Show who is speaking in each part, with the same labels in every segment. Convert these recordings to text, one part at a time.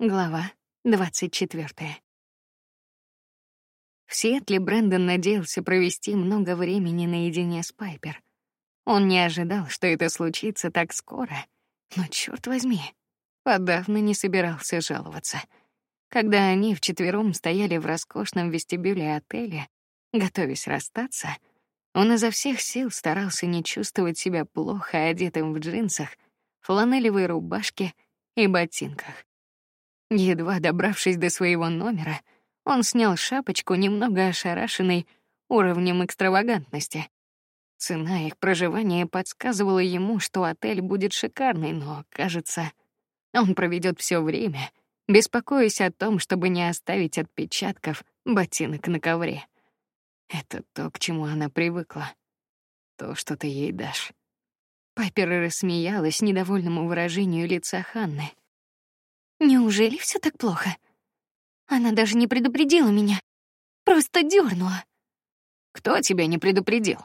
Speaker 1: Глава двадцать четвертая. В Сиэтле Брэндон надеялся провести много времени наедине с Пайпер. Он не ожидал, что это случится так скоро, но черт возьми, подавно не собирался жаловаться. Когда они вчетвером стояли в роскошном вестибюле отеля, готовясь расстаться, он изо всех сил старался не чувствовать себя плохо одетым в джинсах, фланелевой рубашке и ботинках. Едва добравшись до своего номера, он снял шапочку, немного ошарашенный уровнем экстравагантности. Цена их проживания подсказывала ему, что отель будет шикарный, но, кажется, он проведет все время, беспокоясь о том, чтобы не оставить отпечатков ботинок на ковре. Это то, к чему она привыкла, то, что ты ей дашь. Пайпер рассмеялась недовольному выражению лица Ханны.
Speaker 2: Неужели все так плохо? Она даже не предупредила меня, просто дернула.
Speaker 1: Кто тебя не предупредил?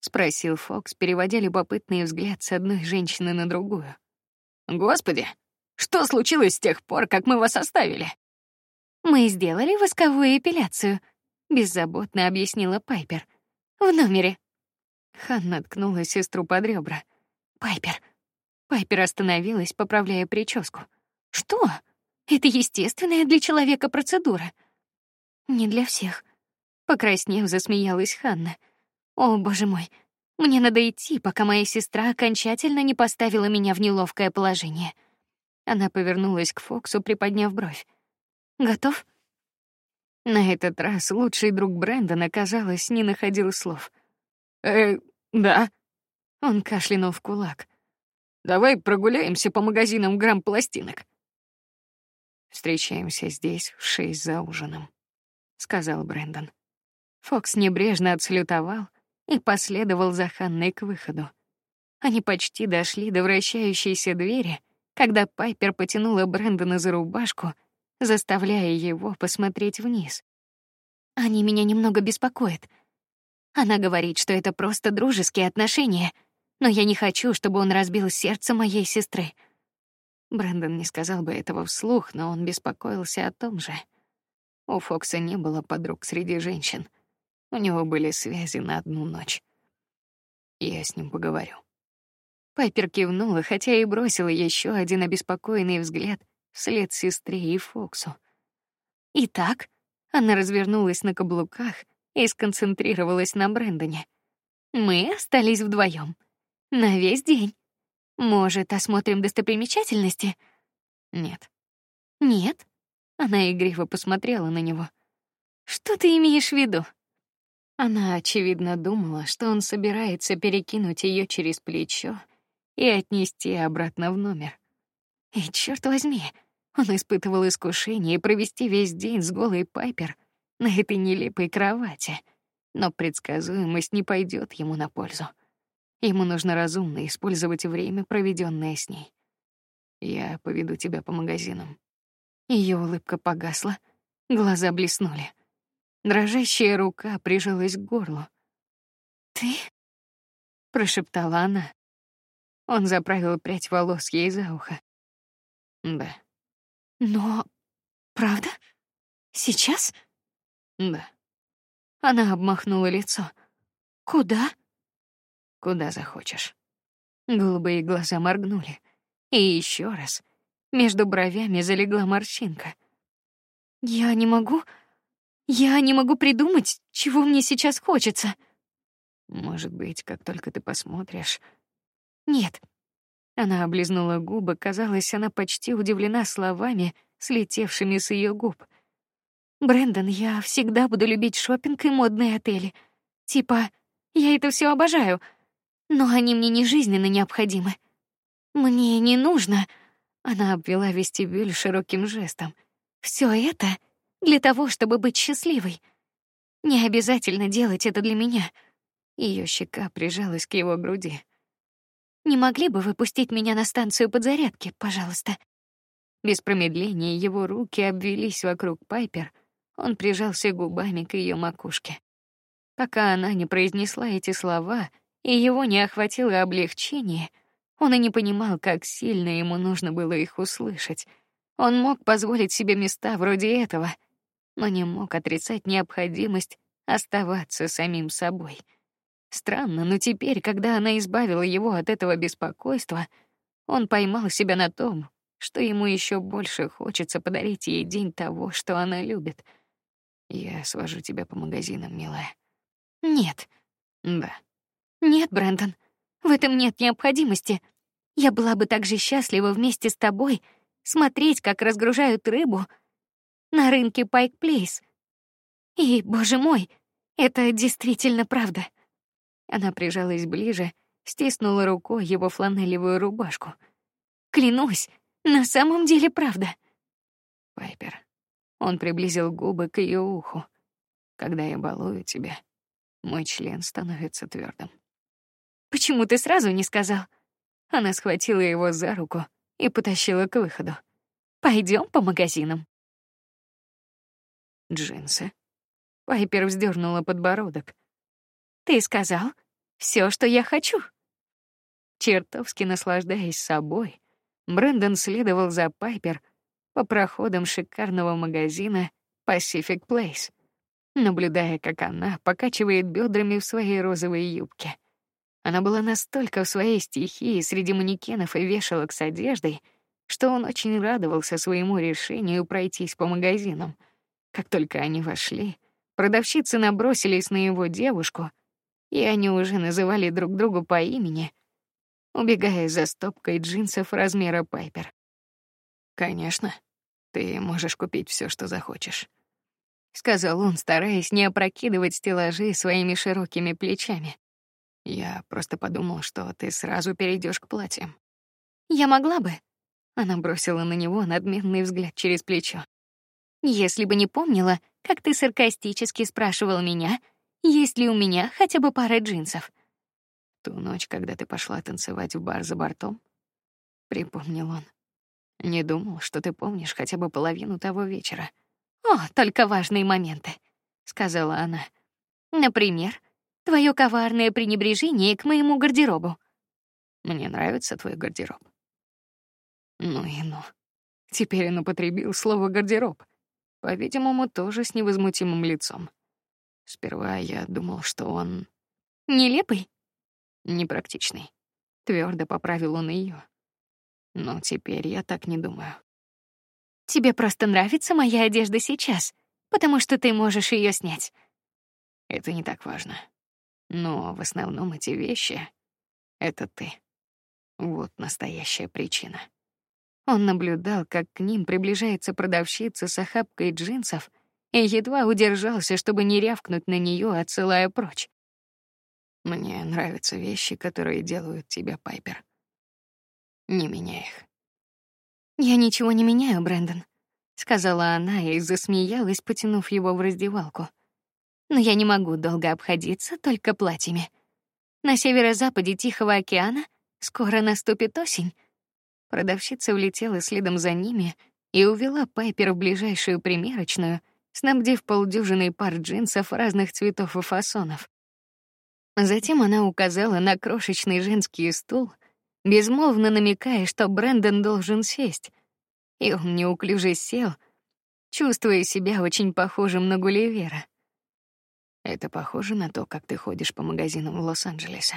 Speaker 1: спросил Фокс, переводя любопытный взгляд с одной женщины на другую. Господи, что случилось с тех пор, как мы вас оставили?
Speaker 2: Мы сделали восковую эпиляцию, беззаботно объяснила Пайпер. В номере.
Speaker 1: Ханна ткнула сестру под ребра.
Speaker 2: Пайпер. Пайпер остановилась, поправляя прическу. Что? Это естественная для человека процедура. Не для всех. Покраснев, засмеялась Ханна. О, боже мой. Мне надо идти, пока моя сестра окончательно не поставила меня в неловкое положение. Она повернулась к Фоксу, приподняв бровь. Готов?
Speaker 1: На этот раз лучший друг Брэндона, казалось, не находил слов. Э, да. Он кашлянул в кулак. Давай прогуляемся по магазинам грамм пластинок. Встречаемся здесь в шесть за ужином, сказал Брэндон. Фокс небрежно отсалютовал и последовал за Ханной к выходу. Они почти дошли до вращающейся двери, когда Пайпер потянула Брэндона за рубашку, заставляя его посмотреть вниз.
Speaker 2: Они меня немного беспокоят. Она говорит, что это просто дружеские отношения, но я не хочу, чтобы он разбил сердце моей сестры.
Speaker 1: Брэндон не сказал бы этого вслух, но он беспокоился о том же. У Фокса не было подруг среди женщин. У него были связи на одну ночь. Я с ним поговорю. Пайпер кивнула, хотя и бросила еще один обеспокоенный взгляд вслед сестре и Фоксу.
Speaker 2: Итак, она развернулась на каблуках и сконцентрировалась на Брэндоне. Мы остались вдвоем на весь день. Может, осмотрим достопримечательности?
Speaker 1: Нет.
Speaker 2: Нет?
Speaker 1: Она игриво посмотрела на него.
Speaker 2: Что ты имеешь в виду?
Speaker 1: Она очевидно думала, что он собирается перекинуть ее через плечо и отнести обратно в номер. И черт возьми, он испытывал искушение провести весь день с голой Пайпер на этой нелепой кровати, но предсказуемость не пойдет ему на пользу. Ему нужно разумно использовать время, проведенное с ней. Я поведу тебя по магазинам. Ее улыбка погасла, глаза блеснули. Дрожащая рука прижалась к горлу.
Speaker 2: Ты?
Speaker 1: прошептала она. Он заправил прядь волос ей за ухо. Да.
Speaker 2: Но правда? Сейчас?
Speaker 1: Да.
Speaker 2: Она обмахнула лицо. Куда?
Speaker 1: Куда захочешь. Голубые глаза моргнули. И еще раз. Между бровями залегла морщинка.
Speaker 2: Я не могу. Я не могу придумать, чего мне сейчас хочется.
Speaker 1: Может быть, как только ты посмотришь.
Speaker 2: Нет.
Speaker 1: Она облизнула губы, казалось, она почти удивлена словами, слетевшими с ее губ.
Speaker 2: Брэндон, я всегда буду любить шопинг и модные отели. Типа, я это все обожаю но они мне не жизненно необходимы. Мне не нужно. Она обвела вестибюль широким жестом. Все это для того, чтобы быть счастливой. Не обязательно делать это для меня.
Speaker 1: Ее щека прижалась к его груди.
Speaker 2: Не могли бы вы пустить меня на станцию подзарядки, пожалуйста?
Speaker 1: Без промедления его руки обвились вокруг Пайпер. Он прижался губами к ее макушке. Пока она не произнесла эти слова, и его не охватило облегчение, он и не понимал, как сильно ему нужно было их услышать. Он мог позволить себе места вроде этого, но не мог отрицать необходимость оставаться самим собой. Странно, но теперь, когда она избавила его от этого беспокойства, он поймал себя на том, что ему еще больше хочется подарить ей день того, что она любит. Я свожу тебя по магазинам, милая.
Speaker 2: Нет.
Speaker 1: Да.
Speaker 2: Нет, Брэндон. В этом нет необходимости. Я была бы так же счастлива вместе с тобой смотреть, как разгружают рыбу на рынке Пайк Плейс. И, боже мой, это действительно правда.
Speaker 1: Она прижалась ближе, стиснула рукой его фланелевую рубашку.
Speaker 2: Клянусь, на самом деле правда.
Speaker 1: Пайпер. Он приблизил губы к ее уху. Когда я балую тебя, мой член становится твердым.
Speaker 2: Почему ты сразу не сказал? Она схватила его за руку и потащила к выходу. Пойдем по магазинам.
Speaker 1: Джинсы. Пайпер вздернула подбородок.
Speaker 2: Ты сказал все, что я хочу.
Speaker 1: Чертовски наслаждаясь собой, Брэндон следовал за Пайпер по проходам шикарного магазина Pacific Place, наблюдая, как она покачивает бедрами в своей розовой юбке. Она была настолько в своей стихии среди манекенов и вешалок с одеждой, что он очень радовался своему решению пройтись по магазинам. Как только они вошли, продавщицы набросились на его девушку, и они уже называли друг друга по имени, убегая за стопкой джинсов размера Пайпер. Конечно, ты можешь купить все, что захочешь, сказал он, стараясь не опрокидывать стеллажи своими широкими плечами. Я просто подумал, что ты сразу перейдешь к платьям.
Speaker 2: Я могла бы.
Speaker 1: Она бросила на него надменный взгляд через плечо.
Speaker 2: Если бы не помнила, как ты саркастически спрашивал меня, есть ли у меня хотя бы пара джинсов.
Speaker 1: Ту ночь, когда ты пошла танцевать в бар за бортом, припомнил он. Не думал, что ты помнишь хотя бы половину того вечера.
Speaker 2: О, только важные моменты, сказала она. Например, твое коварное пренебрежение к моему гардеробу.
Speaker 1: Мне нравится твой гардероб. Ну и ну. Теперь он употребил слово гардероб, по-видимому, тоже с невозмутимым лицом. Сперва я думал, что он
Speaker 2: нелепый,
Speaker 1: непрактичный. Твердо поправил он ее. Но теперь я так не думаю.
Speaker 2: Тебе просто нравится моя одежда сейчас, потому что ты можешь ее снять.
Speaker 1: Это не так важно. Но в основном эти вещи — это ты. Вот настоящая причина. Он наблюдал, как к ним приближается продавщица с охапкой джинсов, и едва удержался, чтобы не рявкнуть на нее, отсылая прочь. Мне нравятся вещи, которые делают тебя, Пайпер. Не меняй их.
Speaker 2: Я ничего не меняю, Брэндон, сказала она и засмеялась, потянув его в раздевалку. Но я не могу долго обходиться только платьями. На северо-западе Тихого океана скоро наступит осень. Продавщица улетела следом за ними и увела Пайпер в ближайшую примерочную, снабдив полдюжины пар джинсов разных цветов и фасонов. Затем она указала на крошечный женский стул, безмолвно намекая, что Брэндон должен сесть. И он неуклюже сел, чувствуя себя очень похожим на Гулливера.
Speaker 1: Это похоже на то, как ты ходишь по магазинам в Лос-Анджелесе.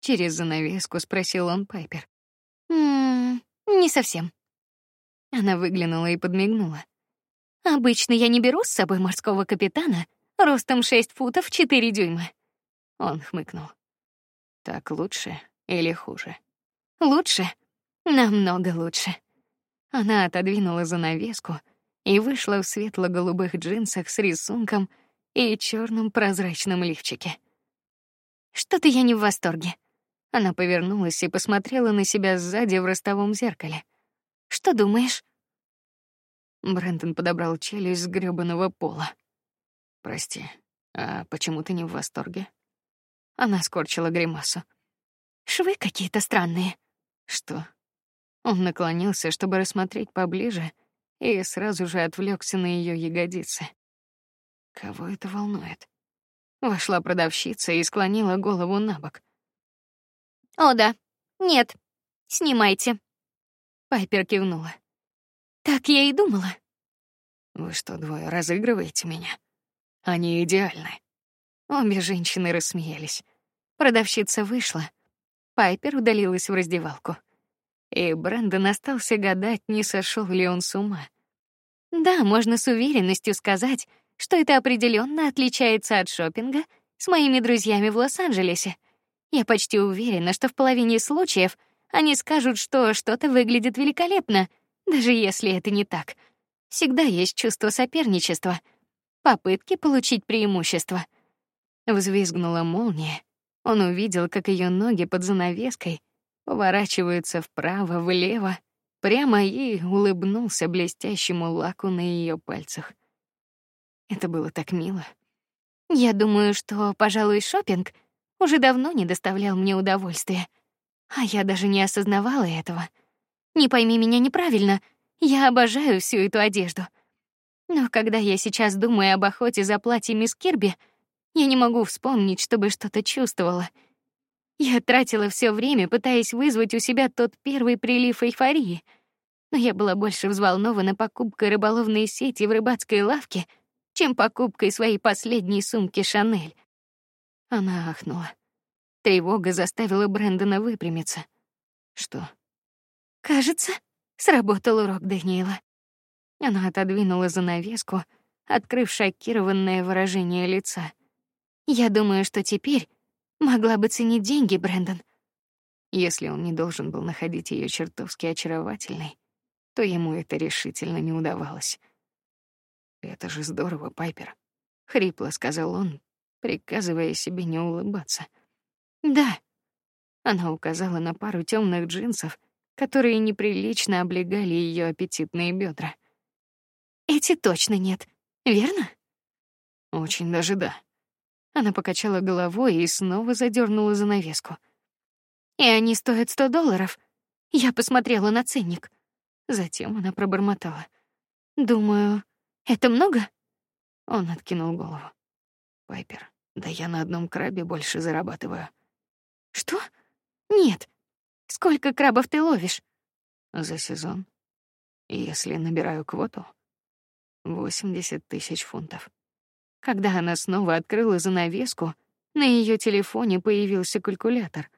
Speaker 1: Через занавеску спросил он Пайпер.
Speaker 2: «М не совсем.
Speaker 1: Она выглянула и подмигнула.
Speaker 2: Обычно я не беру с собой морского капитана ростом шесть футов четыре дюйма.
Speaker 1: Он хмыкнул. Так лучше или хуже?
Speaker 2: Лучше, намного лучше. Она отодвинула занавеску и вышла в светло-голубых джинсах с рисунком и черном прозрачном лифчике. Что-то я не в восторге. Она повернулась и посмотрела на себя сзади в ростовом зеркале. Что думаешь?
Speaker 1: Брентон подобрал челюсть с грёбаного пола. Прости, а почему ты не в восторге? Она скорчила гримасу.
Speaker 2: Швы какие-то странные.
Speaker 1: Что? Он наклонился, чтобы рассмотреть поближе, и сразу же отвлекся на ее ягодицы. Кого это волнует? Вошла продавщица и склонила голову набок.
Speaker 2: О да, нет, снимайте.
Speaker 1: Пайпер кивнула.
Speaker 2: Так я и думала.
Speaker 1: Вы что, двое разыгрываете меня? Они идеальны.
Speaker 2: Обе женщины рассмеялись. Продавщица вышла. Пайпер удалилась в раздевалку. И Брэндон остался гадать, не сошел ли он с ума. Да, можно с уверенностью сказать, что это определенно отличается от шопинга с моими друзьями в Лос-Анджелесе. Я почти уверена, что в половине случаев они скажут, что что-то выглядит великолепно, даже если это не так. Всегда есть чувство соперничества, попытки получить преимущество. Взвизгнула молния. Он увидел, как ее ноги под занавеской поворачиваются вправо, влево, прямо и улыбнулся блестящему лаку на ее пальцах. Это было так мило. Я думаю, что, пожалуй, шопинг уже давно не доставлял мне удовольствия, а я даже не осознавала этого. Не пойми меня неправильно, я обожаю всю эту одежду. Но когда я сейчас думаю об охоте за платьями с Кирби, я не могу вспомнить, чтобы что-то чувствовала. Я тратила все время, пытаясь вызвать у себя тот первый прилив эйфории. Но я была больше взволнована покупкой рыболовной сети в рыбацкой лавке, чем покупкой своей последней сумки Шанель. Она ахнула. Тревога заставила Брэндона выпрямиться. Что? Кажется, сработал урок Даниила. Она отодвинула занавеску, открыв шокированное выражение лица. Я думаю, что теперь могла бы ценить деньги, Брэндон.
Speaker 1: Если он не должен был находить ее чертовски очаровательной, то ему это решительно не удавалось. Это же здорово, Пайпер, хрипло сказал он, приказывая себе не улыбаться.
Speaker 2: Да.
Speaker 1: Она указала на пару темных джинсов, которые неприлично облегали ее аппетитные бедра.
Speaker 2: Эти точно нет, верно?
Speaker 1: Очень даже да. Она покачала головой и снова задернула занавеску.
Speaker 2: И они стоят сто долларов. Я посмотрела на ценник.
Speaker 1: Затем она пробормотала:
Speaker 2: "Думаю, это много?"
Speaker 1: Он откинул голову. Пайпер, да я на одном крабе больше зарабатываю.
Speaker 2: Что? Нет. Сколько крабов ты ловишь?
Speaker 1: За сезон. Если набираю квоту, восемьдесят тысяч фунтов.
Speaker 2: Когда она снова открыла занавеску, на ее телефоне появился калькулятор.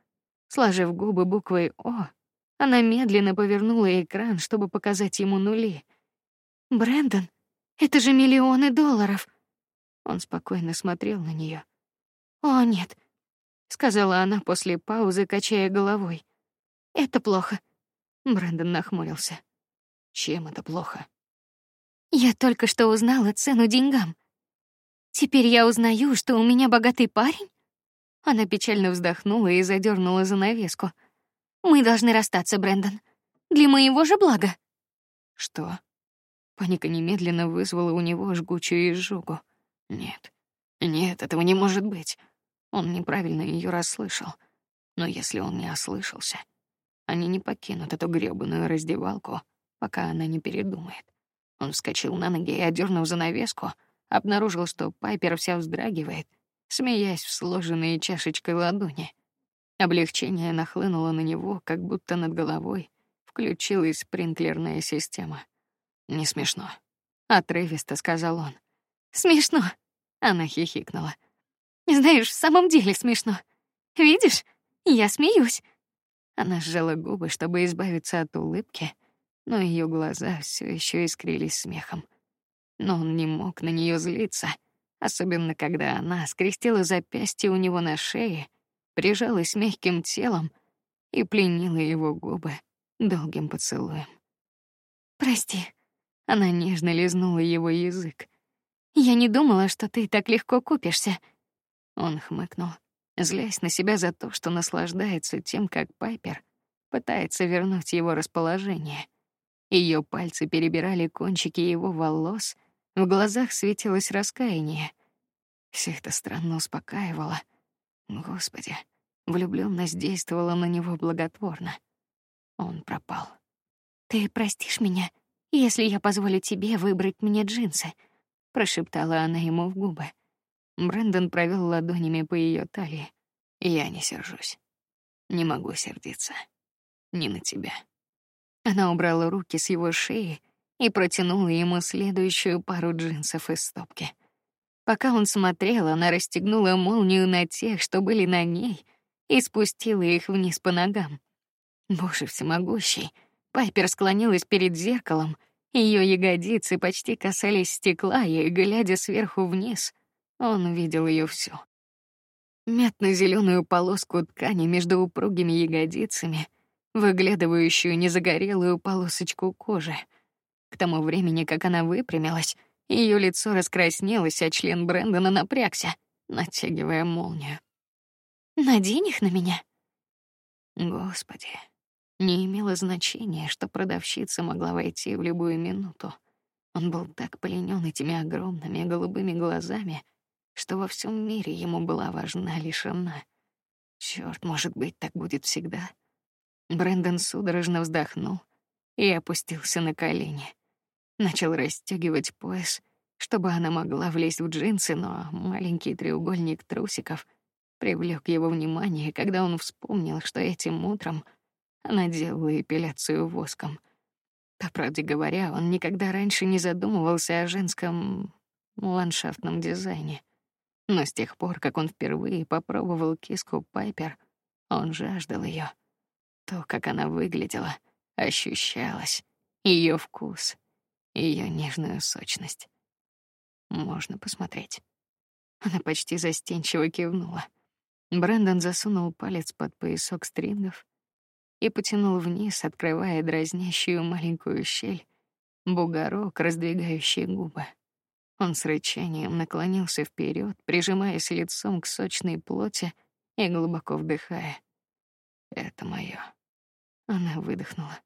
Speaker 2: Сложив губы буквой О, она медленно повернула экран, чтобы показать ему нули. Брэндон, это же миллионы долларов.
Speaker 1: Он спокойно смотрел на нее.
Speaker 2: О нет, сказала она после паузы, качая головой. Это плохо. Брэндон нахмурился.
Speaker 1: Чем это плохо?
Speaker 2: Я только что узнала цену деньгам. Теперь я узнаю, что у меня богатый парень. Она печально вздохнула и задернула занавеску. Мы должны расстаться, Брэндон. Для моего же блага.
Speaker 1: Что? Паника немедленно вызвала у него жгучую изжогу. Нет, нет, этого не может быть. Он неправильно ее расслышал. Но если он не ослышался, они не покинут эту грёбаную раздевалку, пока она не передумает. Он вскочил на ноги и, одернув занавеску, обнаружил, что Пайпер вся вздрагивает, смеясь в сложенные чашечкой ладони. Облегчение нахлынуло на него, как будто над головой включилась спринклерная система. Не смешно, отрывисто сказал он.
Speaker 2: Смешно. Она хихикнула. Знаешь, в самом деле смешно. Видишь, я смеюсь.
Speaker 1: Она сжала губы, чтобы избавиться от улыбки, но ее глаза все еще искрились смехом но он не мог на нее злиться, особенно когда она скрестила запястье у него на шее, прижалась мягким телом и пленила его губы долгим поцелуем.
Speaker 2: Прости,
Speaker 1: она нежно лизнула его язык.
Speaker 2: Я не думала, что ты так легко купишься.
Speaker 1: Он хмыкнул, злясь на себя за то, что наслаждается тем, как Пайпер пытается вернуть его расположение. Ее пальцы перебирали кончики его волос, в глазах светилось раскаяние. Все это странно успокаивало. Господи, влюбленность действовала на него благотворно. Он пропал.
Speaker 2: Ты простишь меня, если я позволю тебе выбрать мне джинсы, прошептала она ему в губы.
Speaker 1: Брэндон провел ладонями по ее талии. Я не сержусь. Не могу сердиться. Не на тебя.
Speaker 2: Она убрала руки с его шеи
Speaker 1: и протянула ему следующую пару джинсов из стопки. Пока он смотрел, она расстегнула молнию на тех, что были на ней, и спустила их вниз по ногам. Боже всемогущий! Пайпер склонилась перед зеркалом, ее ягодицы почти касались стекла, и глядя сверху вниз, он увидел ее всю. Мятно-зеленую полоску ткани между упругими ягодицами, выглядывающую незагорелую полосочку кожи. К тому времени, как она выпрямилась, ее лицо раскраснелось, а член Брэндона напрягся, натягивая молнию.
Speaker 2: Надень их на меня.
Speaker 1: Господи, не имело значения, что продавщица могла войти в любую минуту. Он был так пленен этими огромными голубыми глазами, что во всем мире ему была важна лишь она. Черт, может быть, так будет всегда. Брэндон судорожно вздохнул и опустился на колени. Начал расстегивать пояс, чтобы она могла влезть в джинсы, но маленький треугольник трусиков привлек его внимание, когда он вспомнил, что этим утром она делала эпиляцию воском. По правде говоря, он никогда раньше не задумывался о женском ландшафтном дизайне. Но с тех пор, как он впервые попробовал киску Пайпер, он жаждал ее. То, как она выглядела, ощущалось, ее вкус, ее нежную сочность. Можно посмотреть. Она почти застенчиво кивнула. Брэндон засунул палец под поясок стрингов и потянул вниз, открывая дразнящую маленькую щель, бугорок, раздвигающий губы. Он с рычанием наклонился вперед, прижимаясь лицом к сочной плоти и глубоко вдыхая. Это мое. Она выдохнула.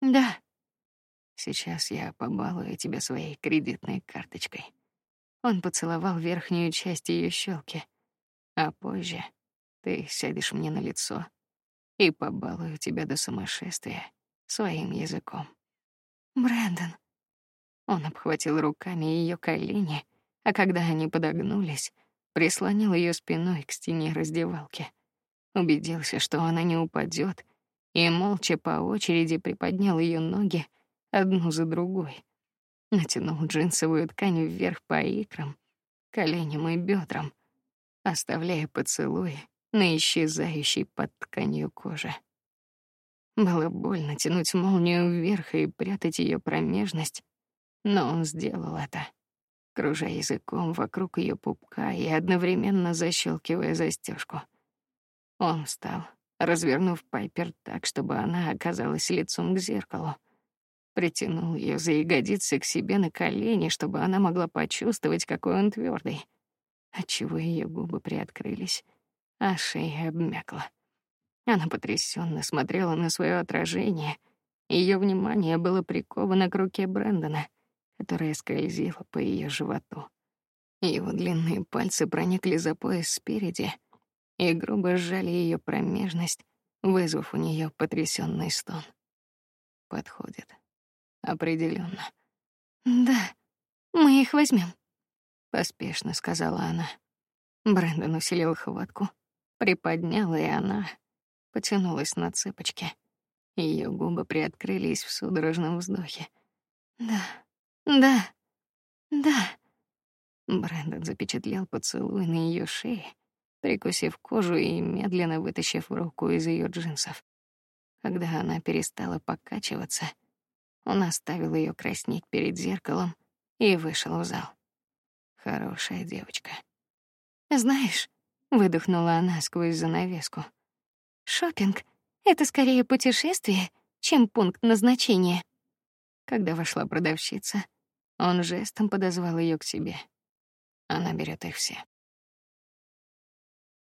Speaker 1: Да. Сейчас я побалую тебя своей кредитной карточкой. Он поцеловал верхнюю часть ее щелки, а позже ты сядешь мне на лицо и побалую тебя до сумасшествия своим языком.
Speaker 2: Брэндон.
Speaker 1: Он обхватил руками ее колени, а когда они подогнулись, прислонил ее спиной к стене раздевалки. Убедился, что она не упадет, и молча по очереди приподнял ее ноги одну за другой. Натянул джинсовую ткань вверх по икрам, коленям и бедрам, оставляя поцелуи на исчезающей под тканью кожи. Было больно тянуть молнию вверх и прятать ее промежность, но он сделал это, кружа языком вокруг ее пупка и одновременно защелкивая застежку. Он встал, развернув Пайпер так, чтобы она оказалась лицом к зеркалу. Притянул ее за ягодицы к себе на колени, чтобы она могла почувствовать, какой он твердый. Отчего ее губы приоткрылись, а шея обмякла. Она потрясенно смотрела на свое отражение. Ее внимание было приковано к руке Брэндона, которая скользила по ее животу. Его длинные пальцы проникли за пояс спереди и грубо сжали ее промежность, вызвав у нее потрясенный стон. Подходит. Определенно.
Speaker 2: Да, мы их возьмем,
Speaker 1: поспешно сказала она. Брэндон усилил хватку, приподнял, и она потянулась на цыпочки. Ее губы приоткрылись в судорожном вздохе.
Speaker 2: Да, да, да.
Speaker 1: Брэндон запечатлел поцелуй на ее шее, прикусив кожу и медленно вытащив руку из ее джинсов. Когда она перестала покачиваться, он оставил ее краснеть перед зеркалом и вышел в зал. Хорошая девочка.
Speaker 2: Знаешь, выдохнула она сквозь занавеску. Шопинг — это скорее путешествие, чем пункт назначения.
Speaker 1: Когда вошла продавщица, он жестом подозвал ее к себе. Она берет их все.